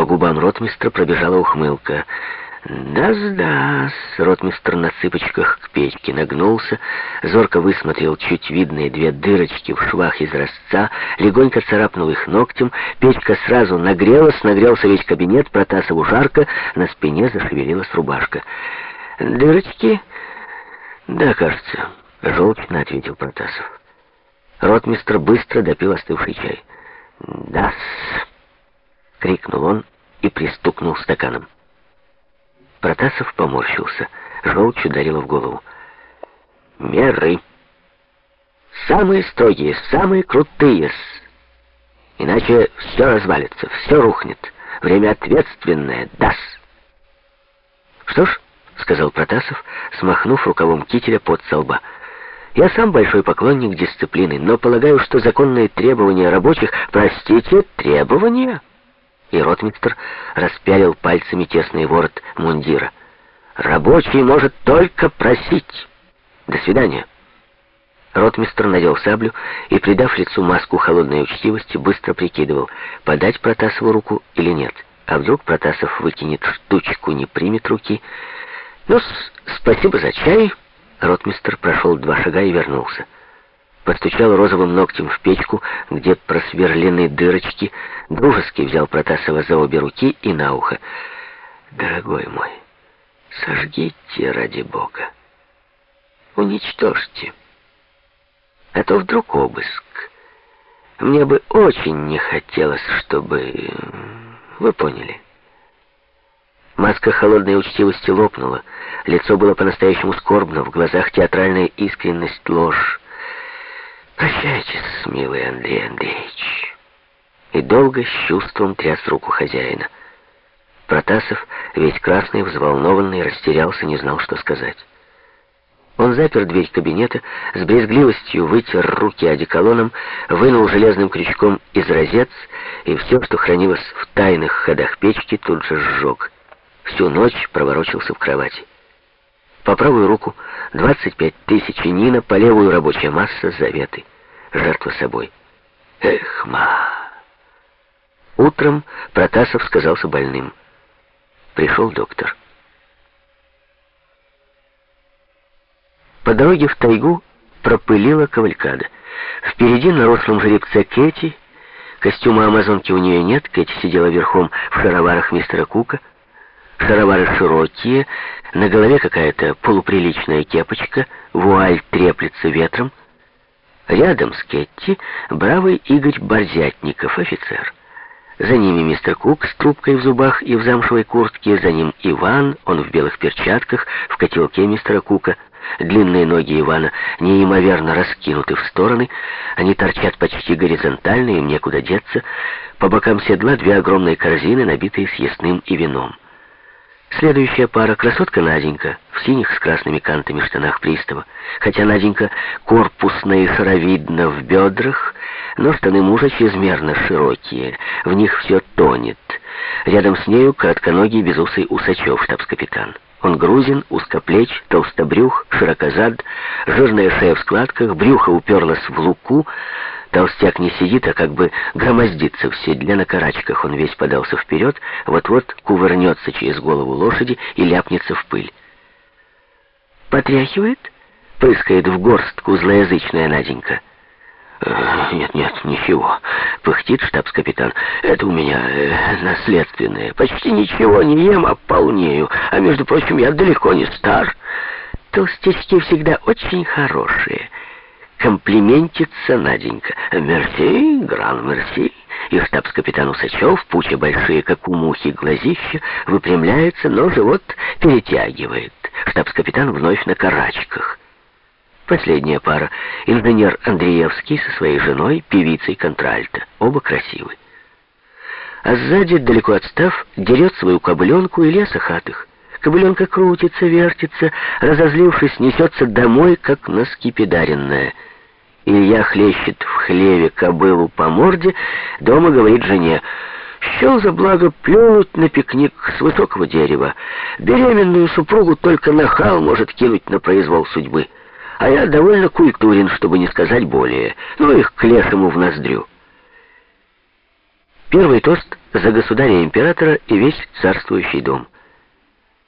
По губам ротмистра пробежала ухмылка. «Да-да-с!» Ротмистр на цыпочках к печке нагнулся, зорко высмотрел чуть видные две дырочки в швах из разца, легонько царапнул их ногтем, печка сразу нагрелась, нагрелся весь кабинет, Протасову жарко, на спине зашевелилась рубашка. «Дырочки?» «Да, кажется», — желчно ответил Протасов. Ротмистр быстро допил остывший чай. «Да-с!» — крикнул он и пристукнул стаканом. Протасов поморщился. Желчь ударила в голову. «Меры! Самые строгие, самые крутые. Иначе все развалится, все рухнет. Время ответственное, дас!» «Что ж», — сказал Протасов, смахнув рукавом кителя под со лба, «я сам большой поклонник дисциплины, но полагаю, что законные требования рабочих... Простите, требования?» И ротмистр распялил пальцами тесный ворот мундира. «Рабочий может только просить. До свидания». Ротмистр надел саблю и, придав лицу маску холодной учтивости, быстро прикидывал, подать Протасову руку или нет. А вдруг Протасов выкинет штучку, не примет руки. «Ну, спасибо за чай». Ротмистр прошел два шага и вернулся постучал розовым ногтем в печку, где просверлены дырочки, дружески взял Протасова за обе руки и на ухо. «Дорогой мой, сожгите ради Бога, уничтожьте, а то вдруг обыск. Мне бы очень не хотелось, чтобы... Вы поняли». Маска холодной учтивости лопнула, лицо было по-настоящему скорбно, в глазах театральная искренность ложь. «Прощайтесь, милый Андрей Андреевич». И долго с чувством тряс руку хозяина. Протасов, весь красный, взволнованный, растерялся, не знал, что сказать. Он запер дверь кабинета, с брезгливостью вытер руки одеколоном, вынул железным крючком из розец, и все, что хранилось в тайных ходах печки, тут же сжег. Всю ночь проворочился в кровати. По правую руку 25 тысяч нина, по левую рабочая масса, заветы. Жертва собой. Эх, ма! Утром Протасов сказался больным. Пришел доктор. По дороге в тайгу пропылила кавалькада. Впереди на рослом жеребце Кэти. Костюма амазонки у нее нет. Кэти сидела верхом в шароварах мистера Кука. Шаровары широкие, на голове какая-то полуприличная кепочка, вуаль треплется ветром. Рядом с Кетти бравый Игорь Борзятников, офицер. За ними мистер Кук с трубкой в зубах и в замшевой куртке, за ним Иван, он в белых перчатках, в котелке мистера Кука. Длинные ноги Ивана неимоверно раскинуты в стороны, они торчат почти горизонтально, им некуда деться. По бокам седла две огромные корзины, набитые съестным и вином. Следующая пара — красотка Наденька в синих с красными кантами штанах пристава. Хотя Наденька корпусно и шаровидна в бедрах, но штаны мужа чрезмерно широкие, в них все тонет. Рядом с нею коротконогий безусый Усачев, штабс-капитан. Он грузин, узкоплеч, толстобрюх, широкозад, жирная шея в складках, брюхо уперлось в луку, Толстяк не сидит, а как бы громоздится в седле на карачках. Он весь подался вперед, вот-вот кувырнется через голову лошади и ляпнется в пыль. «Потряхивает?» — прыскает в горстку злоязычная Наденька. «Э, «Нет, нет, ничего», — пыхтит штабс-капитан. «Это у меня э, наследственное. Почти ничего не ем, а полнею. А между прочим, я далеко не стар. Толстячки всегда очень хорошие» комплиментится Наденька. «Мерси, гран мерси». И штабс-капитан Усачев, пуча большие, как у мухи, глазища, выпрямляется, но живот перетягивает. Штабс-капитан вновь на карачках. Последняя пара. Инженер Андреевский со своей женой, певицей контральта. Оба красивы. А сзади, далеко отстав, дерет свою кобыленку и леса хатых. Кобыленка крутится, вертится, разозлившись, несется домой, как наскипидаренная. Илья хлещет в хлеве кобылу по морде, дома говорит жене, «Счел за благо плюнуть на пикник с высокого дерева. Беременную супругу только нахал может кинуть на произвол судьбы. А я довольно культурен, чтобы не сказать более. Ну их к лешему в ноздрю». Первый тост за государя-императора и весь царствующий дом.